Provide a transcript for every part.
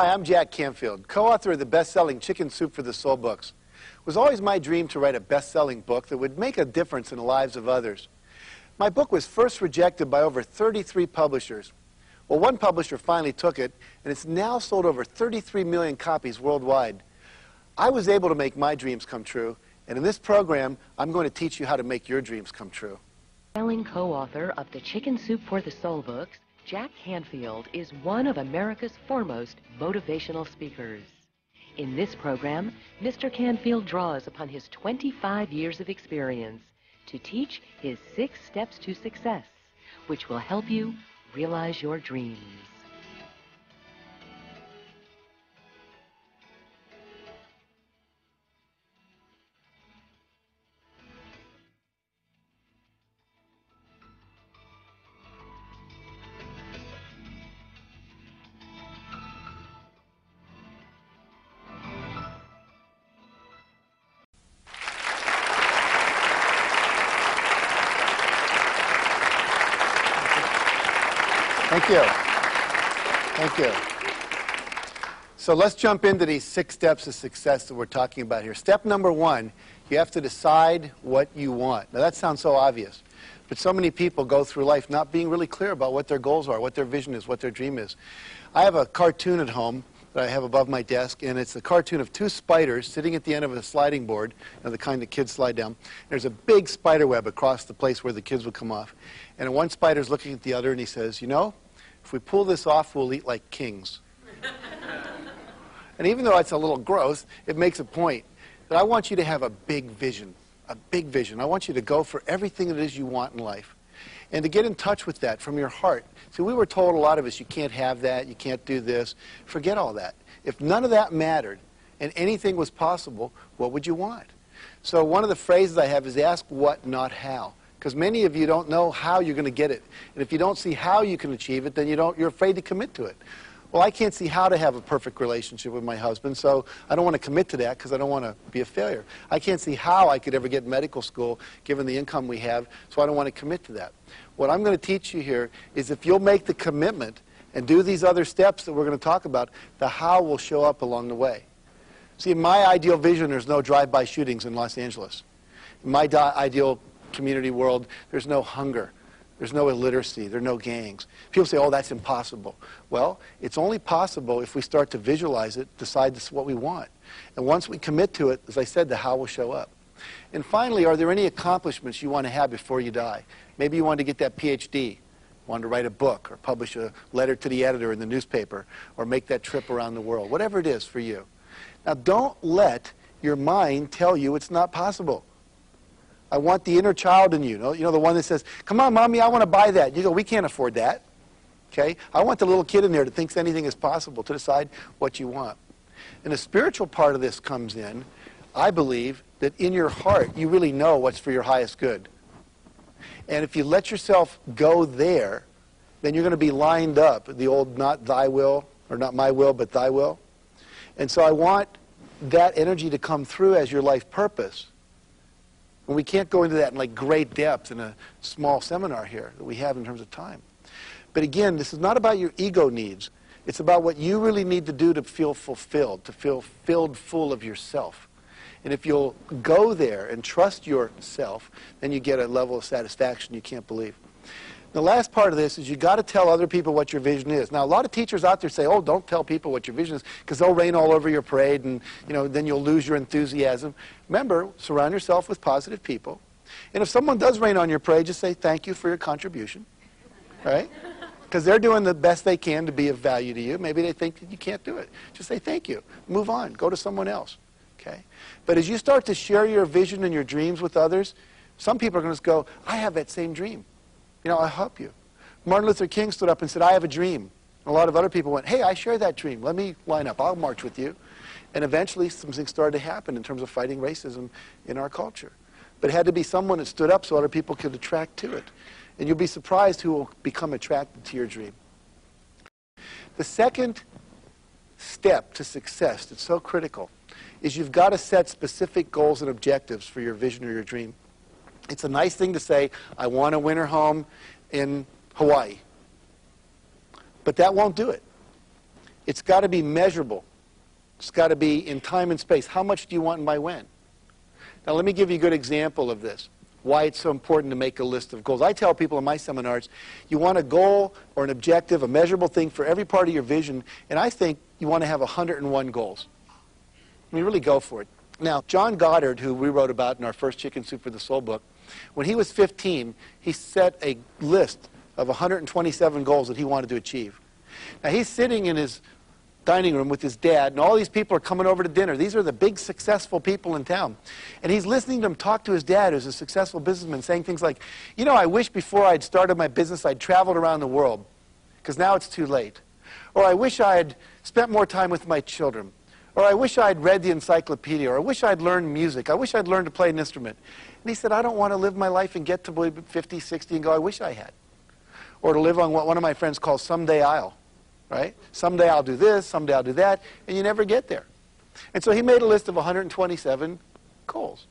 Hi, I'm Jack Canfield, co-author of the best-selling Chicken Soup for the Soul books. It was always my dream to write a best-selling book that would make a difference in the lives of others. My book was first rejected by over 33 publishers. Well, one publisher finally took it, and it's now sold over 33 million copies worldwide. I was able to make my dreams come true, and in this program, I'm going to teach you how to make your dreams come true. Selling co-author of the Chicken Soup for the Soul books, Jack Canfield is one of America's foremost motivational speakers. In this program, Mr. Canfield draws upon his 25 years of experience to teach his six steps to success, which will help you realize your dreams. So let's jump into these six steps of success that we're talking about here. Step number one, you have to decide what you want. Now that sounds so obvious, but so many people go through life not being really clear about what their goals are, what their vision is, what their dream is. I have a cartoon at home that I have above my desk, and it's a cartoon of two spiders sitting at the end of a sliding board, you know, the kind that kids slide down. There's a big spider web across the place where the kids would come off. And one spider's looking at the other, and he says, you know, if we pull this off, we'll eat like kings. and even though it's a little gross, it makes a point that I want you to have a big vision, a big vision. I want you to go for everything it is you want in life. And to get in touch with that from your heart. See, we were told a lot of us, you can't have that, you can't do this. Forget all that. If none of that mattered and anything was possible, what would you want? So one of the phrases I have is ask what, not how. Because many of you don't know how you're going to get it. And if you don't see how you can achieve it, then you don't, you're afraid to commit to it. Well, I can't see how to have a perfect relationship with my husband, so I don't want to commit to that because I don't want to be a failure. I can't see how I could ever get medical school given the income we have, so I don't want to commit to that. What I'm going to teach you here is if you'll make the commitment and do these other steps that we're going to talk about, the how will show up along the way. See, in my ideal vision, there's no drive-by shootings in Los Angeles. In my ideal community world, there's no hunger. There's no illiteracy. There are no gangs. People say, oh, that's impossible. Well, it's only possible if we start to visualize it, decide this is what we want. And once we commit to it, as I said, the how will show up. And finally, are there any accomplishments you want to have before you die? Maybe you want to get that PhD, want to write a book, or publish a letter to the editor in the newspaper, or make that trip around the world, whatever it is for you. Now, don't let your mind tell you it's not possible. I want the inner child in you. You know, the one that says, come on, mommy, I want to buy that. You go, we can't afford that. Okay? I want the little kid in there that thinks anything is possible to decide what you want. And the spiritual part of this comes in, I believe, that in your heart you really know what's for your highest good. And if you let yourself go there, then you're going to be lined up, the old not thy will, or not my will, but thy will. And so I want that energy to come through as your life purpose. And we can't go into that in like great depth in a small seminar here that we have in terms of time. But again, this is not about your ego needs. It's about what you really need to do to feel fulfilled, to feel filled full of yourself. And if you'll go there and trust yourself, then you get a level of satisfaction you can't believe. The last part of this is you've got to tell other people what your vision is. Now, a lot of teachers out there say, oh, don't tell people what your vision is because they'll rain all over your parade and you know, then you'll lose your enthusiasm. Remember, surround yourself with positive people. And if someone does rain on your parade, just say thank you for your contribution, right? Because they're doing the best they can to be of value to you. Maybe they think that you can't do it. Just say thank you. Move on. Go to someone else. Okay? But as you start to share your vision and your dreams with others, some people are going to go, I have that same dream. You know, I'll help you. Martin Luther King stood up and said, I have a dream. A lot of other people went, hey, I share that dream. Let me line up. I'll march with you. And eventually something started to happen in terms of fighting racism in our culture. But it had to be someone that stood up so other people could attract to it. And you'll be surprised who will become attracted to your dream. The second step to success that's so critical is you've got to set specific goals and objectives for your vision or your dream. It's a nice thing to say, I want a winter home in Hawaii. But that won't do it. It's got to be measurable. It's got to be in time and space. How much do you want and by when? Now, let me give you a good example of this, why it's so important to make a list of goals. I tell people in my seminars, you want a goal or an objective, a measurable thing for every part of your vision, and I think you want to have 101 goals. I mean, really go for it. Now, John Goddard, who we wrote about in our first Chicken Soup for the Soul book, when he was 15, he set a list of 127 goals that he wanted to achieve. Now, he's sitting in his dining room with his dad, and all these people are coming over to dinner. These are the big, successful people in town. And he's listening to them talk to his dad, who's a successful businessman, saying things like, You know, I wish before I'd started my business, I'd traveled around the world, because now it's too late. Or I wish I had spent more time with my children. Or I wish I'd read the encyclopedia. Or I wish I'd learned music. I wish I'd learned to play an instrument. And he said, I don't want to live my life and get to 50, 60 and go, I wish I had. Or to live on what one of my friends calls someday I'll right? Someday I'll do this, someday I'll do that, and you never get there. And so he made a list of 127 goals.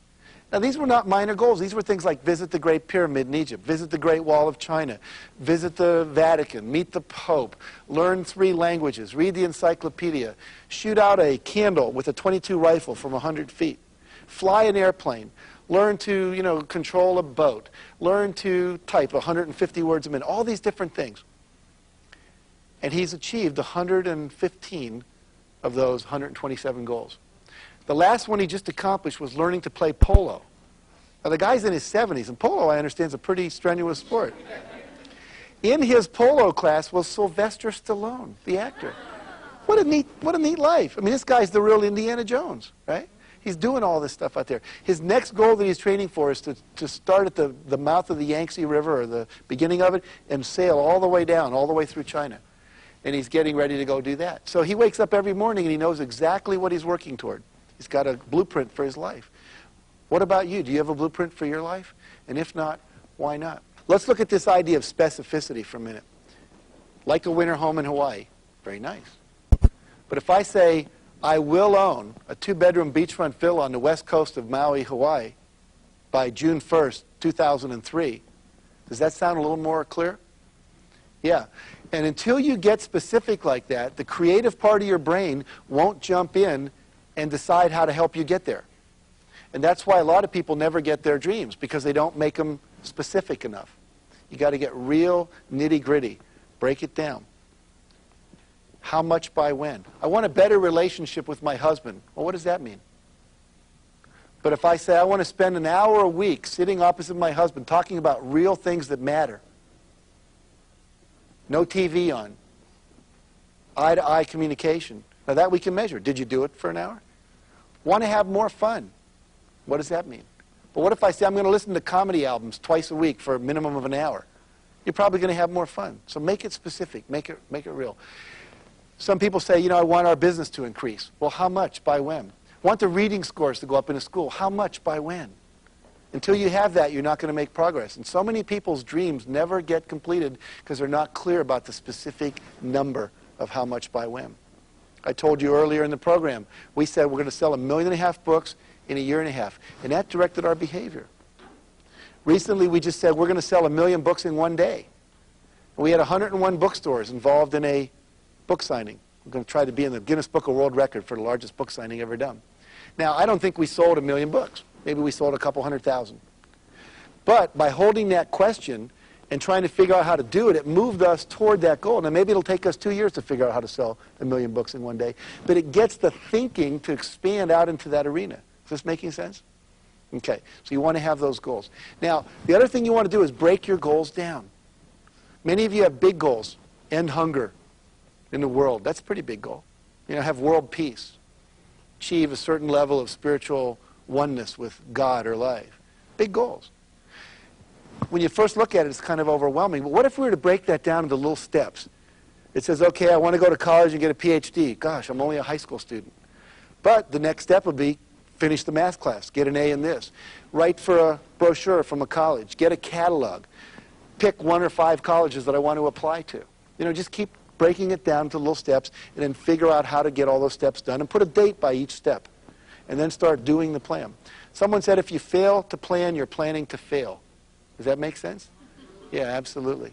Now, these were not minor goals. These were things like visit the Great Pyramid in Egypt, visit the Great Wall of China, visit the Vatican, meet the Pope, learn three languages, read the encyclopedia, shoot out a candle with a 22 rifle from 100 feet, fly an airplane, learn to, you know, control a boat, learn to type 150 words a minute, all these different things. And he's achieved 115 of those 127 goals. The last one he just accomplished was learning to play polo. Now, the guy's in his 70s, and polo, I understand, is a pretty strenuous sport. In his polo class was Sylvester Stallone, the actor. What a neat, what a neat life. I mean, this guy's the real Indiana Jones, right? He's doing all this stuff out there. His next goal that he's training for is to, to start at the, the mouth of the Yangtze River, or the beginning of it, and sail all the way down, all the way through China and he's getting ready to go do that. So he wakes up every morning and he knows exactly what he's working toward. He's got a blueprint for his life. What about you? Do you have a blueprint for your life? And if not, why not? Let's look at this idea of specificity for a minute. Like a winter home in Hawaii. Very nice. But if I say, I will own a two-bedroom beachfront villa on the west coast of Maui, Hawaii by June 1st, 2003, does that sound a little more clear? Yeah. And until you get specific like that, the creative part of your brain won't jump in and decide how to help you get there. And that's why a lot of people never get their dreams, because they don't make them specific enough. You got to get real nitty gritty. Break it down. How much by when? I want a better relationship with my husband. Well, what does that mean? But if I say I want to spend an hour a week sitting opposite my husband talking about real things that matter, no TV on. Eye to eye communication. Now, that we can measure. Did you do it for an hour? Want to have more fun. What does that mean? But what if I say I'm going to listen to comedy albums twice a week for a minimum of an hour? You're probably going to have more fun. So make it specific, make it, make it real. Some people say, you know, I want our business to increase. Well, how much? By when? Want the reading scores to go up in a school. How much? By when? Until you have that, you're not going to make progress. And so many people's dreams never get completed because they're not clear about the specific number of how much by when. I told you earlier in the program, we said we're going to sell a million and a half books in a year and a half. And that directed our behavior. Recently, we just said we're going to sell a million books in one day. And we had 101 bookstores involved in a book signing. We're going to try to be in the Guinness Book of World Record for the largest book signing ever done. Now, I don't think we sold a million books. Maybe we sold a couple hundred thousand. But by holding that question and trying to figure out how to do it, it moved us toward that goal. Now, maybe it'll take us two years to figure out how to sell a million books in one day, but it gets the thinking to expand out into that arena. Is this making sense? Okay, so you want to have those goals. Now, the other thing you want to do is break your goals down. Many of you have big goals. End hunger in the world. That's a pretty big goal. You know, have world peace. Achieve a certain level of spiritual oneness with God or life. Big goals. When you first look at it, it's kind of overwhelming. But what if we were to break that down into little steps? It says, okay, I want to go to college and get a PhD. Gosh, I'm only a high school student. But the next step would be finish the math class, get an A in this. Write for a brochure from a college, get a catalog. Pick one or five colleges that I want to apply to. You know, just keep breaking it down to little steps and then figure out how to get all those steps done and put a date by each step and then start doing the plan. Someone said if you fail to plan, you're planning to fail. Does that make sense? Yeah, absolutely.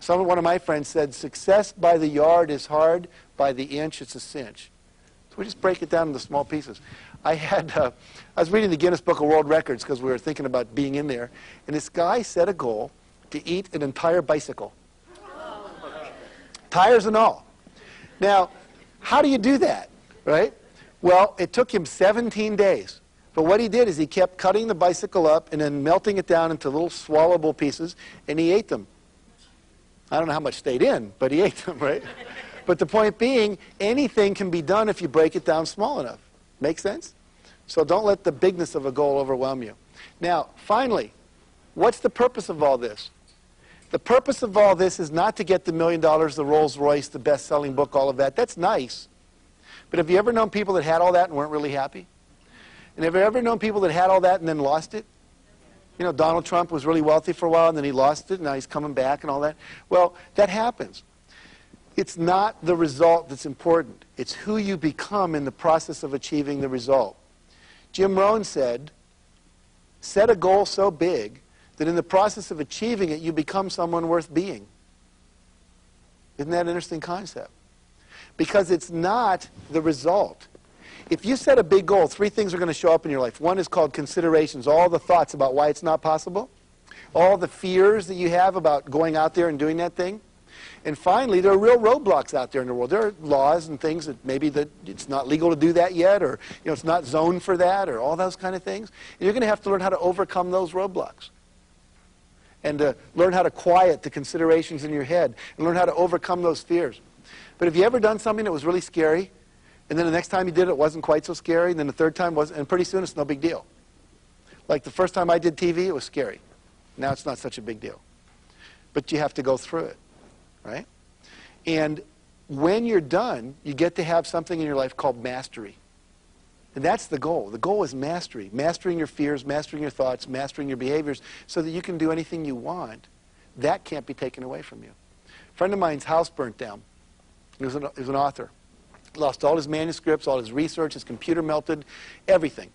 Some, one of my friends said, success by the yard is hard, by the inch, it's a cinch. So we just break it down into small pieces. I had, uh, I was reading the Guinness Book of World Records because we were thinking about being in there, and this guy set a goal to eat an entire bicycle, tires and all. Now, how do you do that, right? Well, it took him 17 days. But what he did is he kept cutting the bicycle up and then melting it down into little swallowable pieces, and he ate them. I don't know how much stayed in, but he ate them, right? but the point being, anything can be done if you break it down small enough. Make sense? So don't let the bigness of a goal overwhelm you. Now, finally, what's the purpose of all this? The purpose of all this is not to get the million dollars, the Rolls Royce, the best selling book, all of that. That's nice. But have you ever known people that had all that and weren't really happy? And have you ever known people that had all that and then lost it? You know, Donald Trump was really wealthy for a while and then he lost it and now he's coming back and all that. Well, that happens. It's not the result that's important. It's who you become in the process of achieving the result. Jim Rohn said, set a goal so big that in the process of achieving it, you become someone worth being. Isn't that an interesting concept? Because it's not the result. If you set a big goal, three things are going to show up in your life. One is called considerations, all the thoughts about why it's not possible, all the fears that you have about going out there and doing that thing. And finally, there are real roadblocks out there in the world. There are laws and things that maybe that it's not legal to do that yet, or you know, it's not zoned for that, or all those kind of things. And you're going to have to learn how to overcome those roadblocks. And to learn how to quiet the considerations in your head, and learn how to overcome those fears. But have you ever done something that was really scary, and then the next time you did it, it wasn't quite so scary, and then the third time was, and pretty soon it's no big deal. Like the first time I did TV, it was scary. Now it's not such a big deal. But you have to go through it right? And when you're done, you get to have something in your life called mastery. And that's the goal. The goal is mastery. Mastering your fears, mastering your thoughts, mastering your behaviors so that you can do anything you want. That can't be taken away from you. A friend of mine's house burnt down. He was an, he was an author. Lost all his manuscripts, all his research, his computer melted, everything.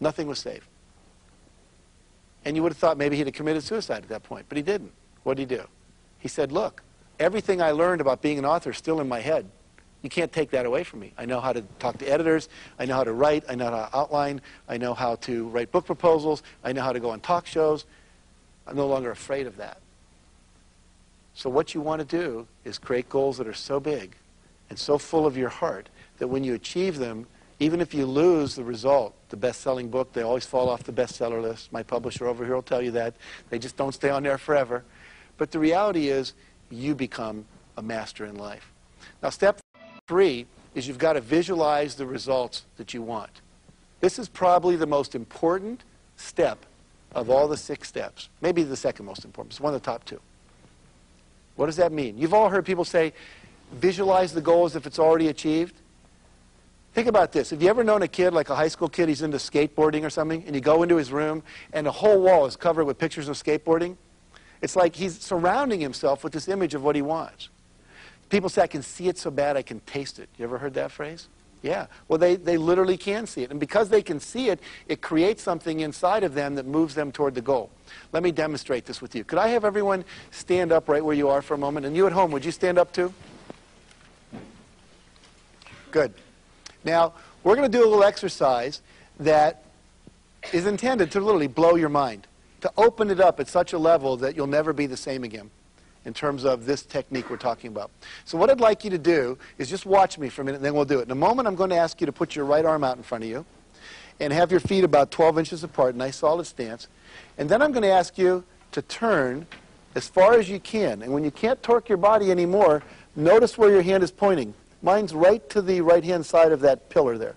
Nothing was saved. And you would have thought maybe he'd have committed suicide at that point, but he didn't. What did he do? He said, look, everything I learned about being an author is still in my head. You can't take that away from me. I know how to talk to editors. I know how to write. I know how to outline. I know how to write book proposals. I know how to go on talk shows. I'm no longer afraid of that. So what you want to do is create goals that are so big and so full of your heart that when you achieve them, even if you lose the result, the best-selling book, they always fall off the bestseller list. My publisher over here will tell you that. They just don't stay on there forever. But the reality is you become a master in life. Now, step three is you've got to visualize the results that you want. This is probably the most important step of all the six steps. Maybe the second most important. It's one of the top two. What does that mean? You've all heard people say, visualize the goal as if it's already achieved. Think about this. Have you ever known a kid, like a high school kid, he's into skateboarding or something, and you go into his room, and the whole wall is covered with pictures of skateboarding? It's like he's surrounding himself with this image of what he wants. People say, I can see it so bad I can taste it. You ever heard that phrase? Yeah. Well, they, they literally can see it. And because they can see it, it creates something inside of them that moves them toward the goal. Let me demonstrate this with you. Could I have everyone stand up right where you are for a moment? And you at home, would you stand up too? Good. Now, we're going to do a little exercise that is intended to literally blow your mind to open it up at such a level that you'll never be the same again in terms of this technique we're talking about. So what I'd like you to do is just watch me for a minute, and then we'll do it. In a moment, I'm going to ask you to put your right arm out in front of you and have your feet about 12 inches apart, nice solid stance. And then I'm going to ask you to turn as far as you can. And when you can't torque your body anymore, notice where your hand is pointing. Mine's right to the right-hand side of that pillar there.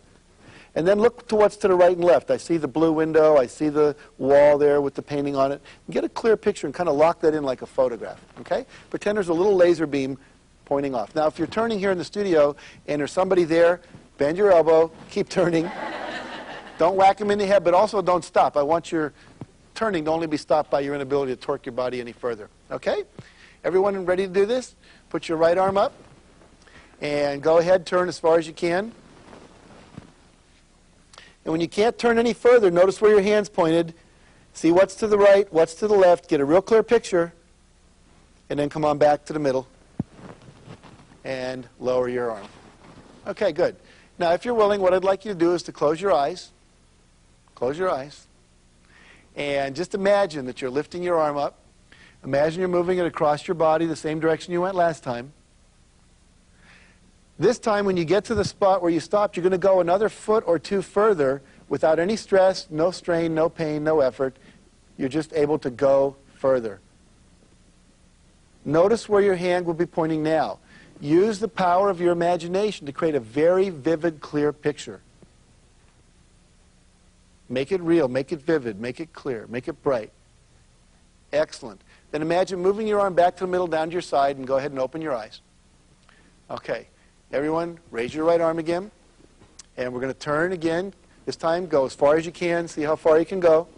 And then look to what's to the right and left. I see the blue window. I see the wall there with the painting on it. Get a clear picture and kind of lock that in like a photograph. Okay? Pretend there's a little laser beam pointing off. Now, if you're turning here in the studio and there's somebody there, bend your elbow, keep turning. don't whack them in the head, but also don't stop. I want your turning to only be stopped by your inability to torque your body any further. Okay? Everyone ready to do this? Put your right arm up and go ahead, turn as far as you can. And when you can't turn any further, notice where your hand's pointed. See what's to the right, what's to the left. Get a real clear picture. And then come on back to the middle. and lower your arm. Okay, good. Now, if you're willing, what I'd like you to do is to close your eyes. Close your eyes. And just imagine that you're lifting your arm up. Imagine you're moving it across your body the same direction you went last time. This time, when you get to the spot where you stopped, you're going to go another foot or two further without any stress, no strain, no pain, no effort. You're just able to go further. Notice where your hand will be pointing now. Use the power of your imagination to create a very vivid, clear picture. Make it real, make it vivid, make it clear, make it bright. Excellent. Then imagine moving your arm back to the middle, down to your side, and go ahead and open your eyes. Okay. Everyone, raise your right arm again. And we're going to turn again. This time, go as far as you can. See how far you can go.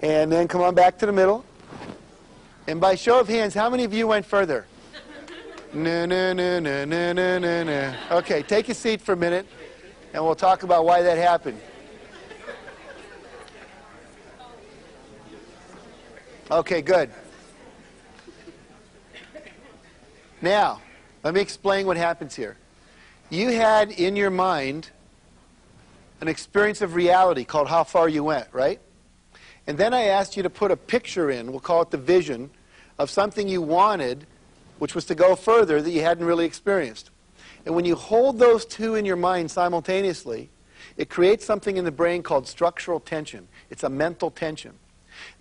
And then come on back to the middle. And by show of hands, how many of you went further? No, no, no, no, no, no, no, no. Okay, take a seat for a minute, and we'll talk about why that happened. Okay, good. Now, let me explain what happens here. You had in your mind an experience of reality called how far you went, right? And then I asked you to put a picture in, we'll call it the vision, of something you wanted, which was to go further that you hadn't really experienced. And when you hold those two in your mind simultaneously, it creates something in the brain called structural tension. It's a mental tension.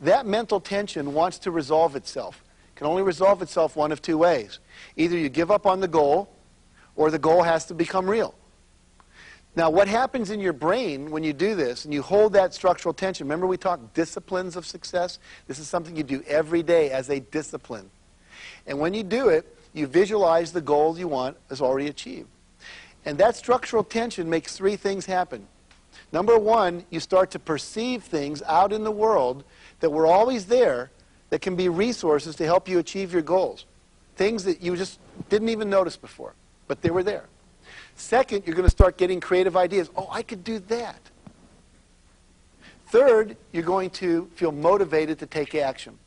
That mental tension wants to resolve itself. Can only resolve itself one of two ways. Either you give up on the goal, or the goal has to become real. Now, what happens in your brain when you do this and you hold that structural tension? Remember, we talked disciplines of success? This is something you do every day as a discipline. And when you do it, you visualize the goal you want as already achieved. And that structural tension makes three things happen. Number one, you start to perceive things out in the world that were always there that can be resources to help you achieve your goals. Things that you just didn't even notice before, but they were there. Second, you're going to start getting creative ideas. Oh, I could do that. Third, you're going to feel motivated to take action.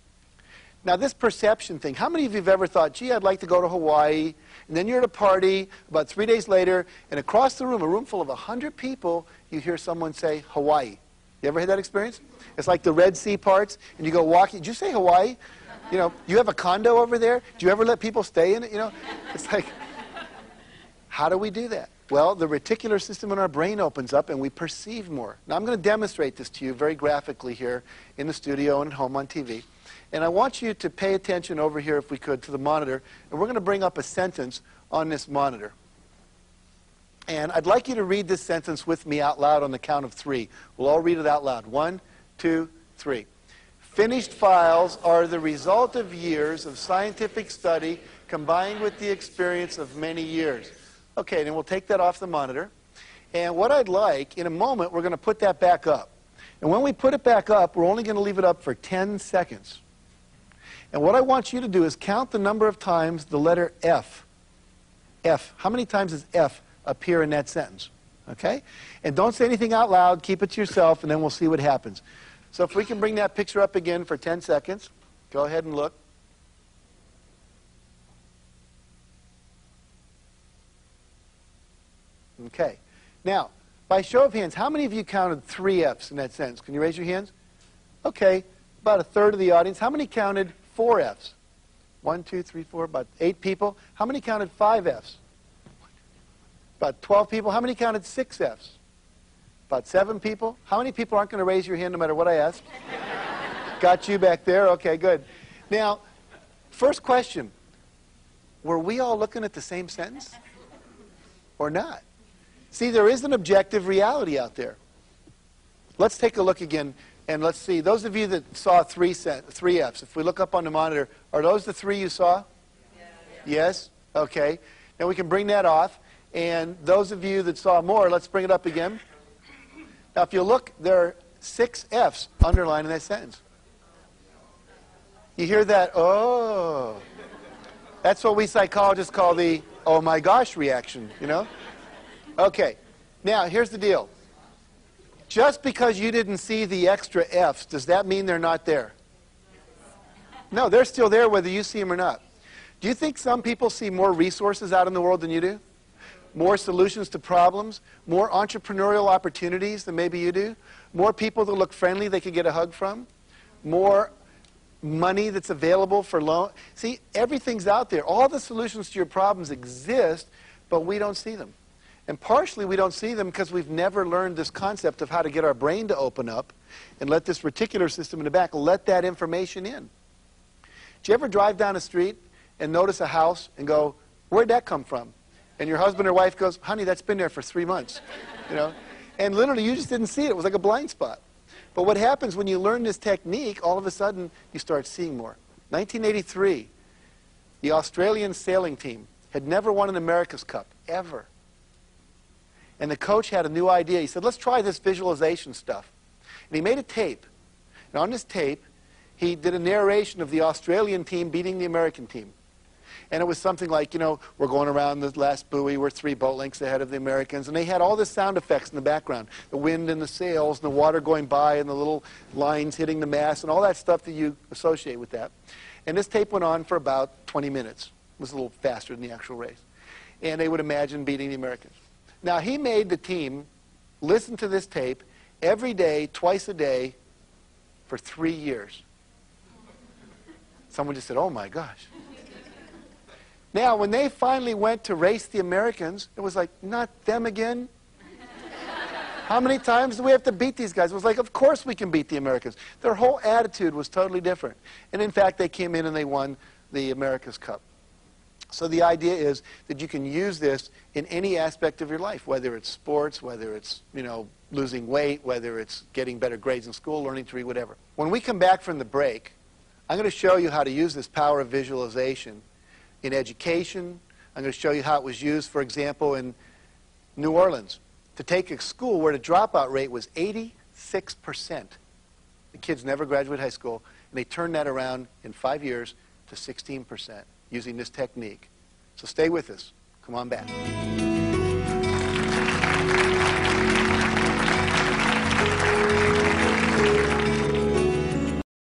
Now, this perception thing, how many of you have ever thought, gee, I'd like to go to Hawaii, and then you're at a party about three days later, and across the room, a room full of 100 people, you hear someone say Hawaii. You ever had that experience? It's like the Red Sea parts, and you go walking. Did you say Hawaii? You know, you have a condo over there? Do you ever let people stay in it? You know, it's like, how do we do that? Well, the reticular system in our brain opens up and we perceive more. Now, I'm going to demonstrate this to you very graphically here in the studio and at home on TV. And I want you to pay attention over here, if we could, to the monitor. And we're going to bring up a sentence on this monitor. And I'd like you to read this sentence with me out loud on the count of three. We'll all read it out loud. One, two, three. Finished files are the result of years of scientific study combined with the experience of many years. Okay, then we'll take that off the monitor. And what I'd like, in a moment, we're going to put that back up. And when we put it back up, we're only going to leave it up for 10 seconds. And what I want you to do is count the number of times the letter F. F. How many times is F appear in that sentence? Okay? And don't say anything out loud. Keep it to yourself, and then we'll see what happens. So if we can bring that picture up again for 10 seconds. Go ahead and look. Okay. Now, by show of hands, how many of you counted three F's in that sentence? Can you raise your hands? Okay. About a third of the audience. How many counted four F's? One, two, three, four, about eight people. How many counted five F's? About 12 people. How many counted six F's? About seven people. How many people aren't going to raise your hand no matter what I ask? Got you back there? Okay, good. Now, first question. Were we all looking at the same sentence? Or not? See, there is an objective reality out there. Let's take a look again and let's see. Those of you that saw three, set, three F's, if we look up on the monitor, are those the three you saw? Yeah. Yes? Okay. Now we can bring that off. And those of you that saw more, let's bring it up again. Now, if you look, there are six F's underlined in that sentence. You hear that? Oh. That's what we psychologists call the oh my gosh reaction, you know? Okay, now here's the deal. Just because you didn't see the extra F's, does that mean they're not there? No, they're still there whether you see them or not. Do you think some people see more resources out in the world than you do? More solutions to problems? More entrepreneurial opportunities than maybe you do? More people that look friendly they could get a hug from? More money that's available for loan? See, everything's out there. All the solutions to your problems exist, but we don't see them. And partially we don't see them because we've never learned this concept of how to get our brain to open up and let this reticular system in the back let that information in. Do you ever drive down a street and notice a house and go, where'd that come from? And your husband or wife goes, honey, that's been there for three months. You know? And literally you just didn't see it. It was like a blind spot. But what happens when you learn this technique, all of a sudden you start seeing more. 1983, the Australian sailing team had never won an America's Cup, ever. And the coach had a new idea. He said, let's try this visualization stuff. And he made a tape. And on this tape, he did a narration of the Australian team beating the American team. And it was something like, you know, we're going around the last buoy, we're three boat lengths ahead of the Americans. And they had all the sound effects in the background the wind and the sails and the water going by and the little lines hitting the mast and all that stuff that you associate with that. And this tape went on for about 20 minutes. It was a little faster than the actual race. And they would imagine beating the Americans. Now, he made the team listen to this tape every day, twice a day, for three years. Someone just said, oh my gosh. Now, when they finally went to race the Americans, it was like, not them again? How many times do we have to beat these guys? It was like, of course we can beat the Americans. Their whole attitude was totally different. And in fact, they came in and they won the America's Cup. So the idea is that you can use this in any aspect of your life, whether it's sports, whether it's, you know, losing weight, whether it's getting better grades in school, learning to read, whatever. When we come back from the break, I'm going to show you how to use this power of visualization in education. I'm going to show you how it was used, for example, in New Orleans to take a school where the dropout rate was 86%. The kids never graduate high school, and they turned that around in five years to 16% using this technique. So stay with us. Come on back.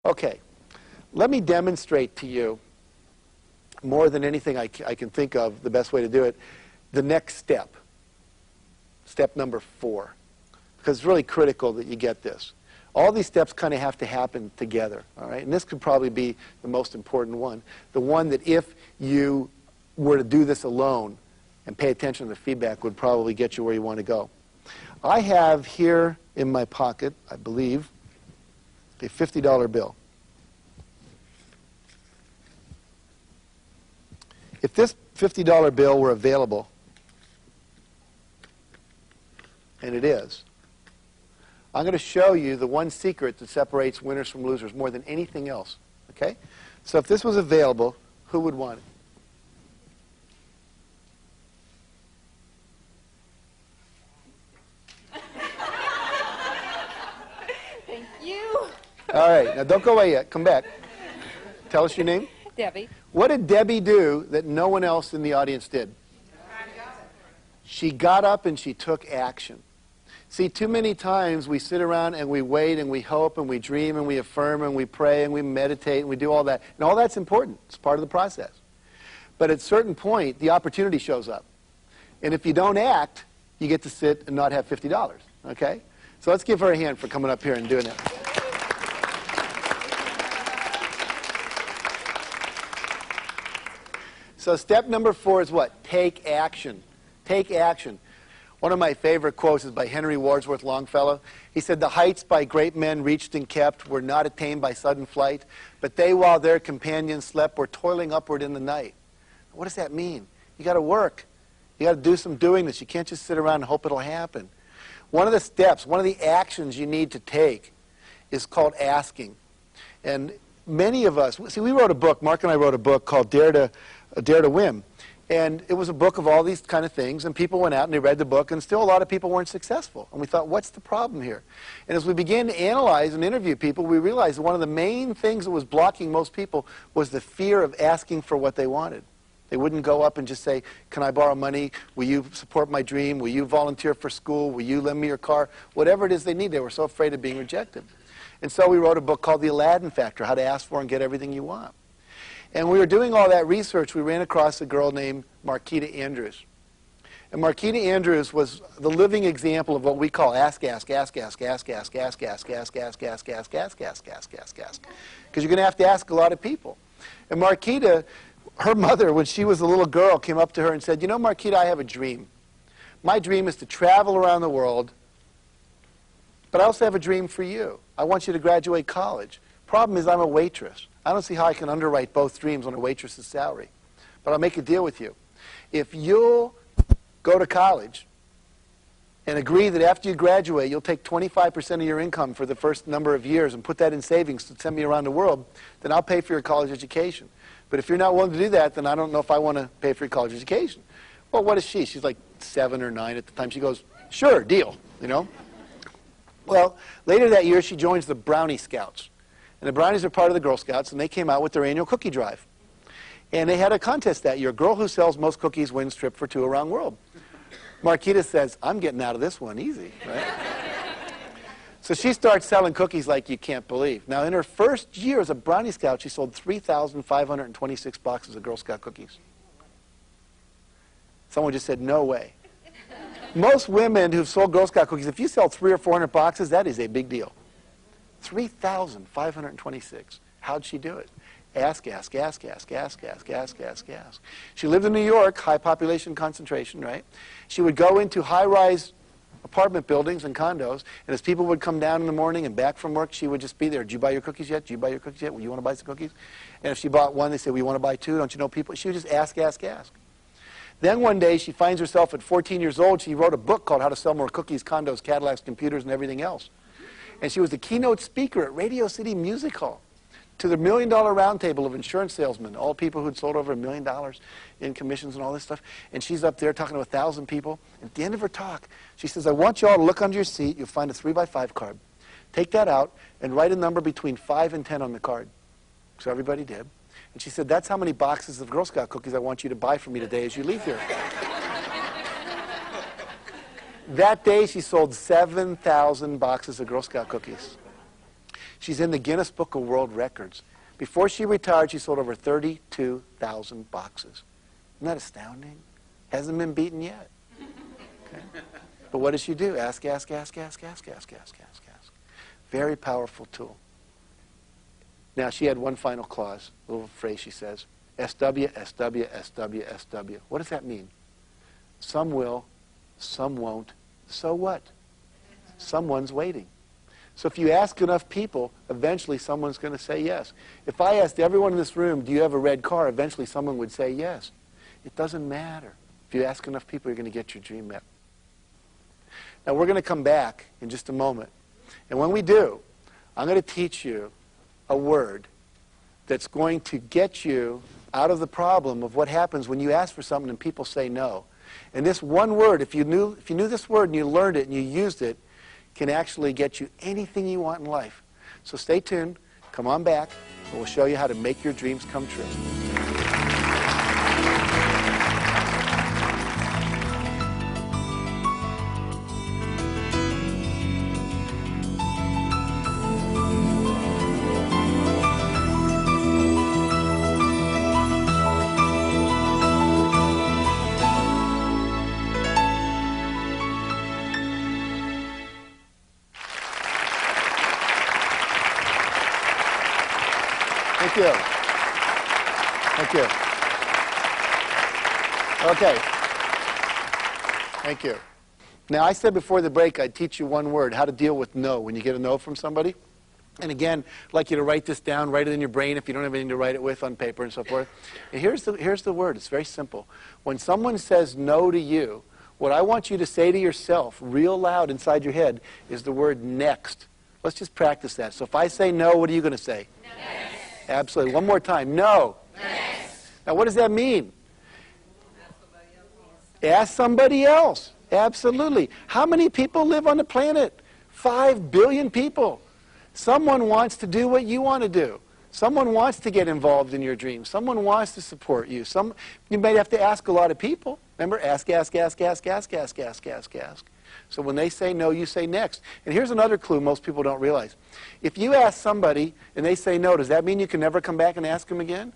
Okay, let me demonstrate to you more than anything I, I can think of, the best way to do it, the next step, step number four, because it's really critical that you get this. All these steps kind of have to happen together, all right? And this could probably be the most important one. The one that if you were to do this alone and pay attention to the feedback would probably get you where you want to go. I have here in my pocket, I believe, a $50 bill. If this $50 bill were available, and it is, I'm going to show you the one secret that separates winners from losers more than anything else. Okay? So if this was available, who would want it? Thank you. All right, now don't go away yet. Come back. Tell us your name. Debbie. What did Debbie do that no one else in the audience did? She got up and she took action. See, too many times we sit around and we wait and we hope and we dream and we affirm and we pray and we meditate and we do all that. And all that's important. It's part of the process. But at a certain point, the opportunity shows up. And if you don't act, you get to sit and not have $50. Okay? So let's give her a hand for coming up here and doing that. So step number four is what? Take action. Take action. One of my favorite quotes is by Henry Wadsworth Longfellow. He said, The heights by great men reached and kept were not attained by sudden flight, but they, while their companions slept, were toiling upward in the night. What does that mean? You got to work. You got to do some doing this. You can't just sit around and hope it'll happen. One of the steps, one of the actions you need to take is called asking. And many of us, see, we wrote a book, Mark and I wrote a book called Dare to, Dare to Win. And it was a book of all these kind of things, and people went out and they read the book, and still a lot of people weren't successful. And we thought, what's the problem here? And as we began to analyze and interview people, we realized one of the main things that was blocking most people was the fear of asking for what they wanted. They wouldn't go up and just say, Can I borrow money? Will you support my dream? Will you volunteer for school? Will you lend me your car? Whatever it is they need, they were so afraid of being rejected. And so we wrote a book called The Aladdin Factor How to Ask for and Get Everything You Want. And we were doing all that research. We ran across a girl named Marquita Andrews. And Marquita Andrews was the living example of what we call ask, ask, ask, ask, ask, ask, ask, ask, ask, ask, ask, ask, ask, ask, ask, ask, ask. Because you're going to have to ask a lot of people. And Marquita, her mother, when she was a little girl, came up to her and said, You know, Marquita, I have a dream. My dream is to travel around the world, but I also have a dream for you. I want you to graduate college. Problem is, I'm a waitress. I don't see how I can underwrite both dreams on a waitress's salary. But I'll make a deal with you. If you'll go to college and agree that after you graduate, you'll take 25% of your income for the first number of years and put that in savings to send me around the world, then I'll pay for your college education. But if you're not willing to do that, then I don't know if I want to pay for your college education. Well, what is she? She's like seven or nine at the time. She goes, sure, deal, you know? Well, later that year, she joins the Brownie Scouts. And the Brownies are part of the Girl Scouts, and they came out with their annual cookie drive. And they had a contest that year. Girl who sells most cookies wins trip for two around the world. Marquita says, I'm getting out of this one easy, right? so she starts selling cookies like you can't believe. Now, in her first year as a Brownie Scout, she sold 3,526 boxes of Girl Scout cookies. Someone just said, no way. Most women who've sold Girl Scout cookies, if you sell three or 400 boxes, that is a big deal. 3,526. How'd she do it? Ask, ask, ask, ask, ask, ask, ask, ask, ask. She lived in New York, high population concentration, right? She would go into high-rise apartment buildings and condos, and as people would come down in the morning and back from work, she would just be there. Did you buy your cookies yet? Did you buy your cookies yet? Well, you want to buy some cookies? And if she bought one, they said, well, want to buy two? Don't you know people? She would just ask, ask, ask. Then one day, she finds herself at 14 years old. She wrote a book called How to Sell More Cookies, Condos, Cadillacs, Computers, and Everything Else. And she was the keynote speaker at Radio City Music Hall to the million dollar roundtable of insurance salesmen, all people who'd sold over a million dollars in commissions and all this stuff. And she's up there talking to a thousand people. At the end of her talk, she says, I want you all to look under your seat. You'll find a three by five card. Take that out and write a number between five and ten on the card. So everybody did. And she said, that's how many boxes of Girl Scout cookies I want you to buy for me today as you leave here. That day, she sold 7,000 boxes of Girl Scout cookies. She's in the Guinness Book of World Records. Before she retired, she sold over 32,000 boxes. Isn't that astounding? Hasn't been beaten yet. Okay. But what does she do? Ask, ask, ask, ask, ask, ask, ask, ask, ask. Very powerful tool. Now, she had one final clause, a little phrase she says, SW, SW, SW, SW. What does that mean? Some will, some won't. So what? Someone's waiting. So if you ask enough people, eventually someone's going to say yes. If I asked everyone in this room, do you have a red car, eventually someone would say yes. It doesn't matter. If you ask enough people, you're going to get your dream met. Now we're going to come back in just a moment. And when we do, I'm going to teach you a word that's going to get you out of the problem of what happens when you ask for something and people say no. And this one word, if you knew, if you knew this word and you learned it and you used it, can actually get you anything you want in life. So stay tuned. Come on back, and we'll show you how to make your dreams come true. Okay. Thank you. Now, I said before the break I'd teach you one word, how to deal with no when you get a no from somebody. And again, I'd like you to write this down, write it in your brain if you don't have anything to write it with on paper and so forth. And here's the, here's the word. It's very simple. When someone says no to you, what I want you to say to yourself real loud inside your head is the word next. Let's just practice that. So if I say no, what are you going to say? Next. Absolutely. One more time. No. Yes. Now, what does that mean? Ask somebody else. Absolutely. How many people live on the planet? Five billion people. Someone wants to do what you want to do. Someone wants to get involved in your dreams. Someone wants to support you. Some, you might have to ask a lot of people. Remember, ask, ask, ask, ask, ask, ask, ask, ask, ask. So when they say no, you say next. And here's another clue most people don't realize. If you ask somebody and they say no, does that mean you can never come back and ask them again?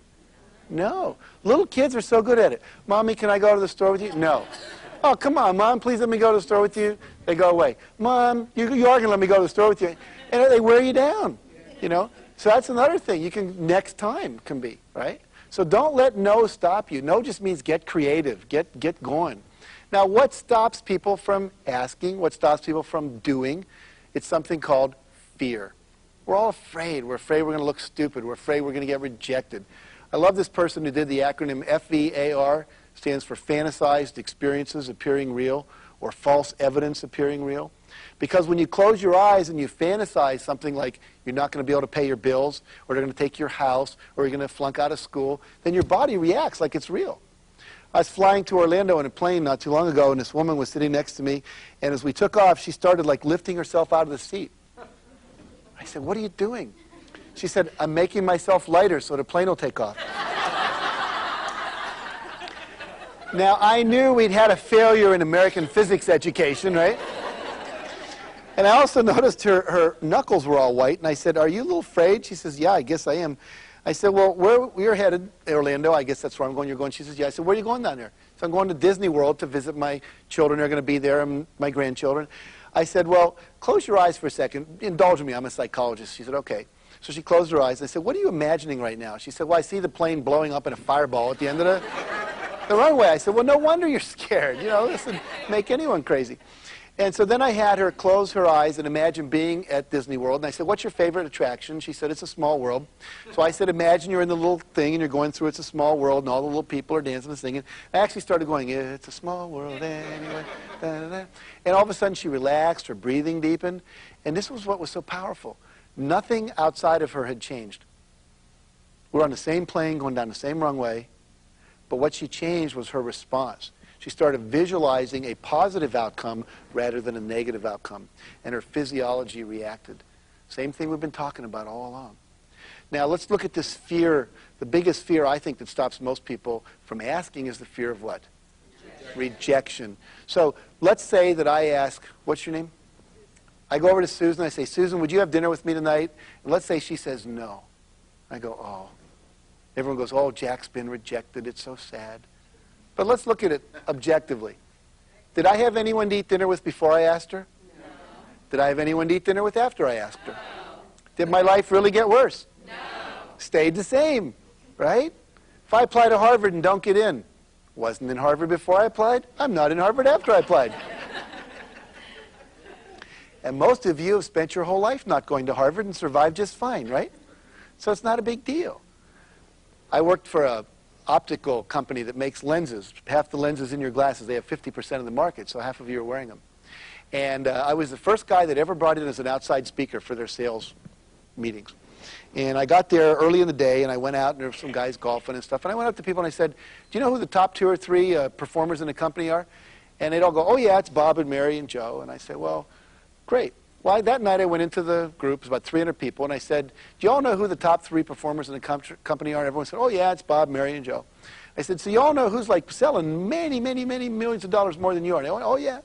No. Little kids are so good at it. Mommy, can I go to the store with you? No. Oh, come on, Mom, please let me go to the store with you. They go away. Mom, you, you are going to let me go to the store with you. And they wear you down, you know. So that's another thing you can, next time can be, right? So don't let no stop you. No just means get creative, get, get going. Now, what stops people from asking? What stops people from doing? It's something called fear. We're all afraid. We're afraid we're going to look stupid. We're afraid we're going to get rejected. I love this person who did the acronym FEAR, stands for fantasized experiences appearing real or false evidence appearing real. Because when you close your eyes and you fantasize something like you're not going to be able to pay your bills, or they're going to take your house, or you're going to flunk out of school, then your body reacts like it's real. I was flying to Orlando in a plane not too long ago, and this woman was sitting next to me. And as we took off, she started like lifting herself out of the seat. I said, "What are you doing?" She said, "I'm making myself lighter so the plane will take off." now I knew we'd had a failure in American physics education, right? And I also noticed her, her knuckles were all white, and I said, "Are you a little afraid?" She says, "Yeah, I guess I am." I said, well, where we're headed, Orlando, I guess that's where I'm going. You're going? She says, yeah. I said, where are you going down there? So I'm going to Disney World to visit my children. They're going to be there, and my grandchildren. I said, well, close your eyes for a second. Indulge me. I'm a psychologist. She said, okay. So she closed her eyes. And I said, what are you imagining right now? She said, well, I see the plane blowing up in a fireball at the end of the, the runway. I said, well, no wonder you're scared. You know, this would make anyone crazy. And so then I had her close her eyes and imagine being at Disney World. And I said, What's your favorite attraction? She said, It's a small world. So I said, Imagine you're in the little thing and you're going through It's a Small World and all the little people are dancing and singing. I actually started going, It's a small world anyway. Da, da, da. And all of a sudden she relaxed, her breathing deepened. And this was what was so powerful. Nothing outside of her had changed. We're on the same plane going down the same runway. But what she changed was her response. She started visualizing a positive outcome rather than a negative outcome, and her physiology reacted. Same thing we've been talking about all along. Now, let's look at this fear. The biggest fear I think that stops most people from asking is the fear of what? Rejection. Rejection. So let's say that I ask, what's your name? I go over to Susan. I say, Susan, would you have dinner with me tonight? And let's say she says no. I go, oh. Everyone goes, oh, Jack's been rejected. It's so sad. But let's look at it objectively. Did I have anyone to eat dinner with before I asked her? No. Did I have anyone to eat dinner with after I asked her? No. Did my life really get worse? No. Stayed the same, right? If I apply to Harvard and don't get in, wasn't in Harvard before I applied, I'm not in Harvard after I applied. And most of you have spent your whole life not going to Harvard and survived just fine, right? So it's not a big deal. I worked for a optical company that makes lenses. Half the lenses in your glasses, they have 50% of the market, so half of you are wearing them. And uh, I was the first guy that ever brought in as an outside speaker for their sales meetings. And I got there early in the day, and I went out, and there were some guys golfing and stuff. And I went up to people and I said, Do you know who the top two or three uh, performers in the company are? And they'd all go, Oh, yeah, it's Bob and Mary and Joe. And I said, Well, great. Well, that night I went into the group, it was about 300 people, and I said, do you all know who the top three performers in the com company are? Everyone said, oh, yeah, it's Bob, Mary, and Joe. I said, so you all know who's like selling many, many, many millions of dollars more than you are? And they went, oh, yeah.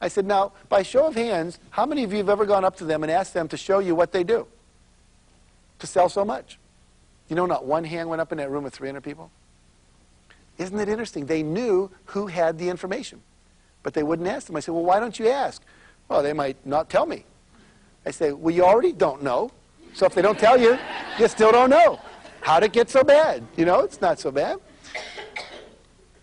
I said, now, by show of hands, how many of you have ever gone up to them and asked them to show you what they do to sell so much? You know, not one hand went up in that room with 300 people. Isn't it interesting? They knew who had the information, but they wouldn't ask them. I said, well, why don't you ask? Well, they might not tell me. I say, well, you already don't know. So if they don't tell you, you still don't know. How'd it get so bad? You know, it's not so bad.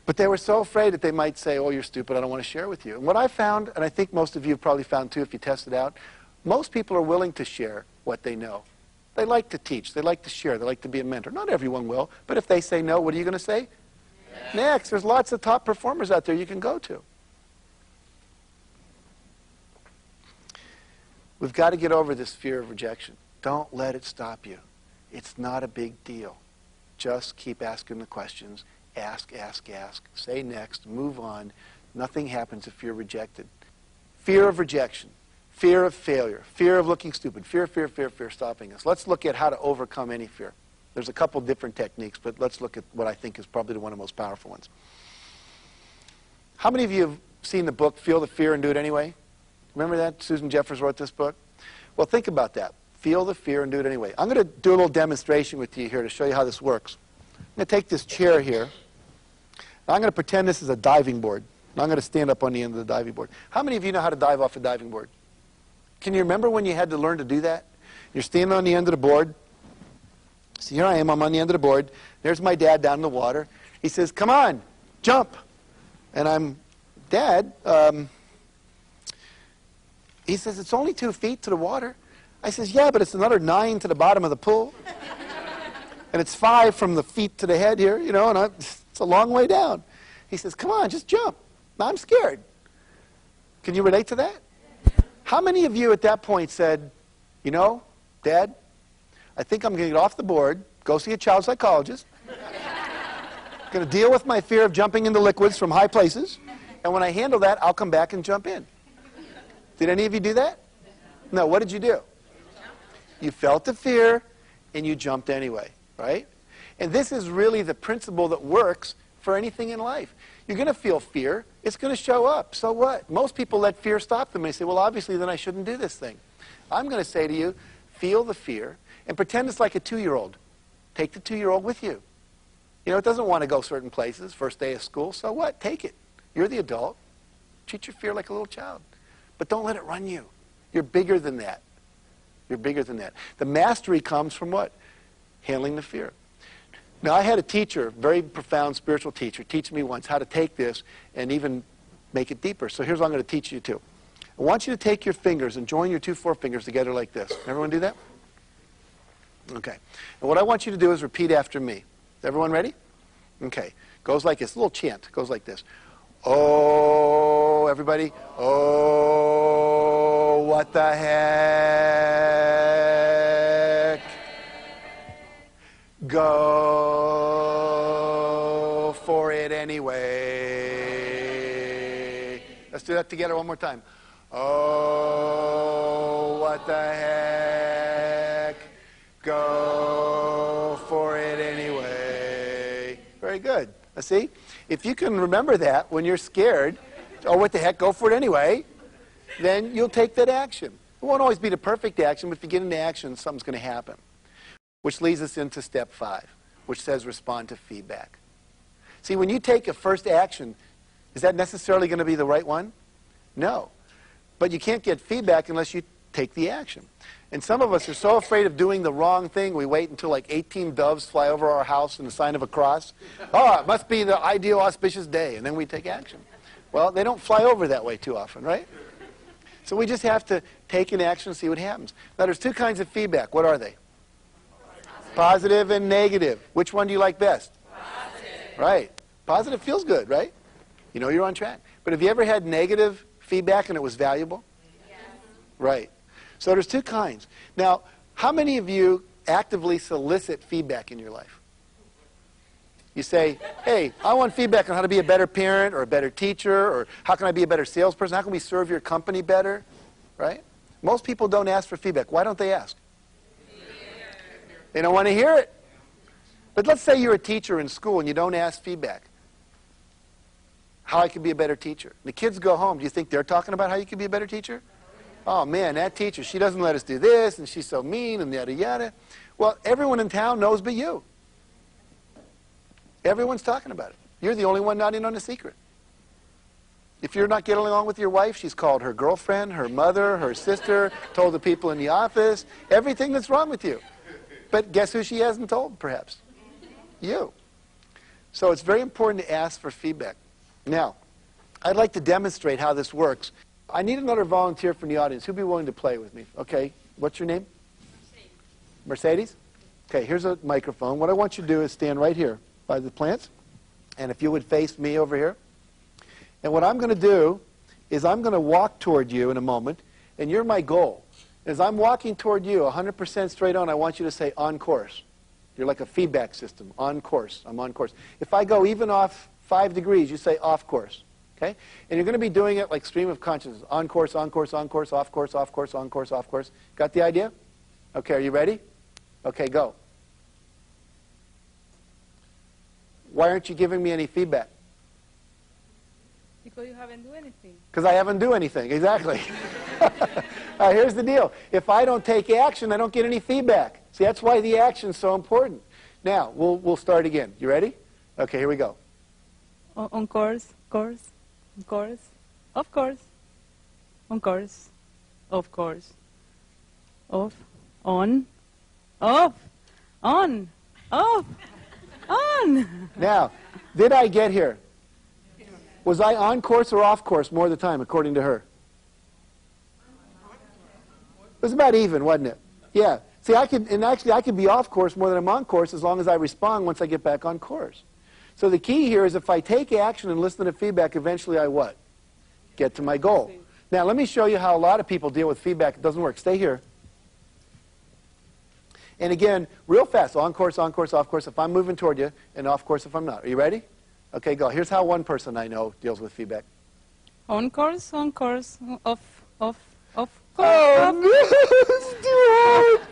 But they were so afraid that they might say, oh, you're stupid, I don't want to share with you. And what I found, and I think most of you have probably found too if you test it out, most people are willing to share what they know. They like to teach. They like to share. They like to be a mentor. Not everyone will. But if they say no, what are you going to say? Next. There's lots of top performers out there you can go to. We've got to get over this fear of rejection. Don't let it stop you. It's not a big deal. Just keep asking the questions. Ask, ask, ask. Say next. Move on. Nothing happens if you're rejected. Fear of rejection. Fear of failure. Fear of looking stupid. Fear, fear, fear, fear stopping us. Let's look at how to overcome any fear. There's a couple different techniques, but let's look at what I think is probably one of the most powerful ones. How many of you have seen the book Feel the Fear and Do It Anyway? Remember that? Susan Jeffers wrote this book? Well, think about that. Feel the fear and do it anyway. I'm going to do a little demonstration with you here to show you how this works. I'm going to take this chair here. I'm going to pretend this is a diving board. I'm going to stand up on the end of the diving board. How many of you know how to dive off a diving board? Can you remember when you had to learn to do that? You're standing on the end of the board. So here I am, I'm on the end of the board. There's my dad down in the water. He says, Come on, jump. And I'm, Dad, um, he says, It's only two feet to the water. I says, Yeah, but it's another nine to the bottom of the pool. and it's five from the feet to the head here, you know, and I, it's a long way down. He says, Come on, just jump. I'm scared. Can you relate to that? How many of you at that point said, You know, Dad, I think I'm going to get off the board, go see a child psychologist, going to deal with my fear of jumping into liquids from high places, and when I handle that, I'll come back and jump in. Did any of you do that? No, what did you do? You felt the fear and you jumped anyway, right? And this is really the principle that works for anything in life. You're going to feel fear. It's going to show up. So what? Most people let fear stop them. They say, well, obviously, then I shouldn't do this thing. I'm going to say to you, feel the fear and pretend it's like a two-year-old. Take the two-year-old with you. You know, it doesn't want to go certain places, first day of school. So what? Take it. You're the adult. Treat your fear like a little child. But don't let it run you. You're bigger than that. You're bigger than that. The mastery comes from what? Handling the fear. Now, I had a teacher, very profound spiritual teacher, teach me once how to take this and even make it deeper. So here's what I'm going to teach you to. I want you to take your fingers and join your two forefingers together like this. Everyone do that? Okay. And what I want you to do is repeat after me. Everyone ready? Okay. Goes like this. A little chant. Goes like this. Oh, everybody. Oh, what the heck? Go for it anyway. Let's do that together one more time. Oh, what the heck? Go for it anyway. Very good. Let's see, if you can remember that when you're scared, oh, what the heck, go for it anyway, then you'll take that action. It won't always be the perfect action, but if you get into action, something's going to happen. Which leads us into step five, which says respond to feedback. See, when you take a first action, is that necessarily going to be the right one? No. But you can't get feedback unless you take the action. And some of us are so afraid of doing the wrong thing, we wait until like 18 doves fly over our house in the sign of a cross. Oh, it must be the ideal auspicious day, and then we take action. Well, they don't fly over that way too often, right? So we just have to take an action and see what happens. Now, there's two kinds of feedback. What are they? Positive and negative. Which one do you like best? Positive. Right. Positive feels good, right? You know you're on track. But have you ever had negative feedback and it was valuable? Yes. Right. So there's two kinds. Now, how many of you actively solicit feedback in your life? You say, hey, I want feedback on how to be a better parent or a better teacher or how can I be a better salesperson? How can we serve your company better? Right? Most people don't ask for feedback. Why don't they ask? They don't want to hear it. But let's say you're a teacher in school and you don't ask feedback. How I can be a better teacher. The kids go home. Do you think they're talking about how you can be a better teacher? Oh man, that teacher, she doesn't let us do this and she's so mean and yada yada. Well, everyone in town knows but you. Everyone's talking about it. You're the only one not in on the secret. If you're not getting along with your wife, she's called her girlfriend, her mother, her sister, told the people in the office, everything that's wrong with you. But guess who she hasn't told, perhaps? You. So it's very important to ask for feedback. Now, I'd like to demonstrate how this works. I need another volunteer from the audience. Who'd be willing to play with me? Okay, what's your name? Mercedes. Mercedes? Okay, here's a microphone. What I want you to do is stand right here by the plants. And if you would face me over here. And what I'm going to do is I'm going to walk toward you in a moment, and you're my goal. As I'm walking toward you 100% straight on, I want you to say on course. You're like a feedback system. On course. I'm on course. If I go even off five degrees, you say off course. Okay? And you're going to be doing it like stream of consciousness. On course, on course, on course, off course, off course, on course, off course. Got the idea? Okay, are you ready? Okay, go. Why aren't you giving me any feedback? Because you haven't done anything. Because I haven't do anything, exactly. here's the deal. If I don't take action, I don't get any feedback. See, that's why the action's so important. Now, we'll, we'll start again. You ready? Okay, here we go. On course, course, on course, of course, on course, of course, off, on, off, on, off, on. Now, did I get here? Was I on course or off course more of the time, according to her? It was about even, wasn't it? Yeah. See, I could, and actually, I could be off course more than I'm on course as long as I respond once I get back on course. So the key here is if I take action and listen to feedback, eventually I what? Get to my goal. Now, let me show you how a lot of people deal with feedback. It doesn't work. Stay here. And again, real fast, on course, on course, off course, if I'm moving toward you, and off course if I'm not. Are you ready? Okay, go. Here's how one person I know deals with feedback. On course, on course, off, off, off course. Oh, no, it's too hard.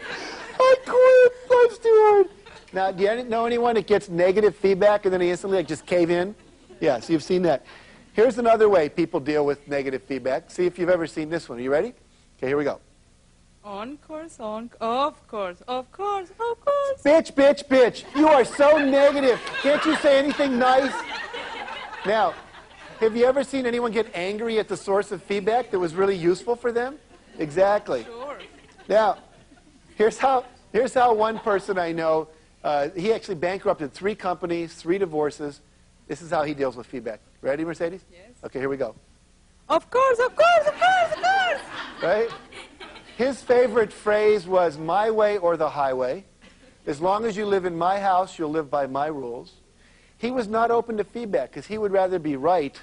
I quit. Life's too hard. Now, do you know anyone that gets negative feedback and then they instantly like just cave in? Yes, you've seen that. Here's another way people deal with negative feedback. See if you've ever seen this one. Are you ready? Okay, here we go. On course, on, of course, of course, of course. Bitch, bitch, bitch. You are so negative. Can't you say anything nice? Now, have you ever seen anyone get angry at the source of feedback that was really useful for them? Exactly. Sure. Now, here's how, here's how one person I know, uh, he actually bankrupted three companies, three divorces. This is how he deals with feedback. Ready, Mercedes? Yes. Okay, here we go. Of course, of course, of course, of course. Right? His favorite phrase was my way or the highway. As long as you live in my house, you'll live by my rules. He was not open to feedback because he would rather be right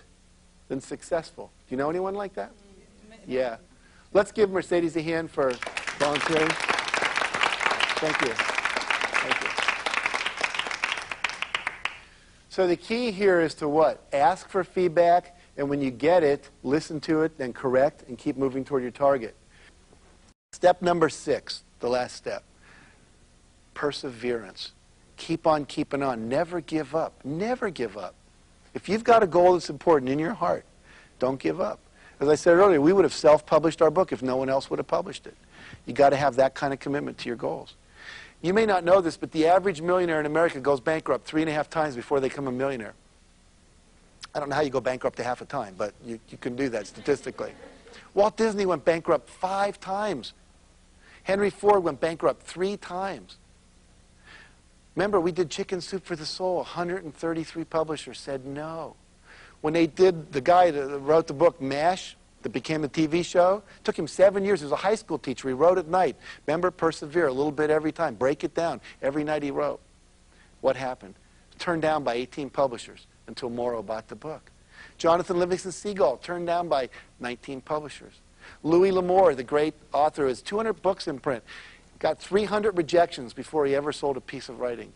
than successful. Do you know anyone like that? Yeah. Let's give Mercedes a hand for volunteering. Thank you. Thank you. So the key here is to what? Ask for feedback, and when you get it, listen to it, then correct, and keep moving toward your target. Step number six, the last step perseverance. Keep on keeping on. Never give up. Never give up. If you've got a goal that's important in your heart, don't give up. As I said earlier, we would have self published our book if no one else would have published it. You've got to have that kind of commitment to your goals. You may not know this, but the average millionaire in America goes bankrupt three and a half times before they become a millionaire. I don't know how you go bankrupt a half a time, but you, you can do that statistically. Walt Disney went bankrupt five times. Henry Ford went bankrupt three times. Remember, we did Chicken Soup for the Soul. 133 publishers said no. When they did, the guy that wrote the book MASH, that became a TV show, took him seven years. He was a high school teacher. He wrote at night. Remember, persevere a little bit every time. Break it down. Every night he wrote. What happened? Turned down by 18 publishers until Morrow bought the book. Jonathan Livingston Seagull, turned down by 19 publishers. Louis L'Amour, the great author, has 200 books in print. Got 300 rejections before he ever sold a piece of writing.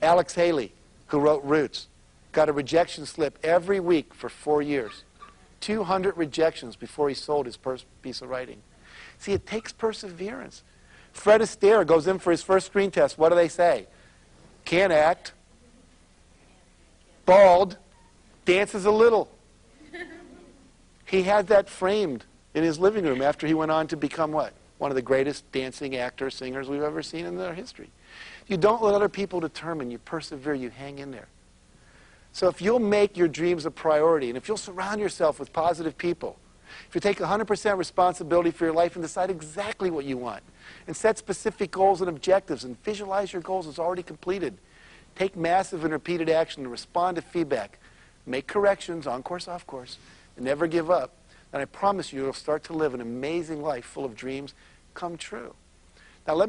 Alex Haley, who wrote Roots, got a rejection slip every week for four years. 200 rejections before he sold his first piece of writing. See, it takes perseverance. Fred Astaire goes in for his first screen test. What do they say? Can't act. Bald. Dances a little. He had that framed in his living room after he went on to become what? One of the greatest dancing actors, singers we've ever seen in our history. You don't let other people determine. You persevere. You hang in there. So if you'll make your dreams a priority, and if you'll surround yourself with positive people, if you take 100% responsibility for your life and decide exactly what you want, and set specific goals and objectives, and visualize your goals as already completed, take massive and repeated action to respond to feedback, make corrections, on course, off course, and never give up, then I promise you you'll start to live an amazing life full of dreams come true. Now let me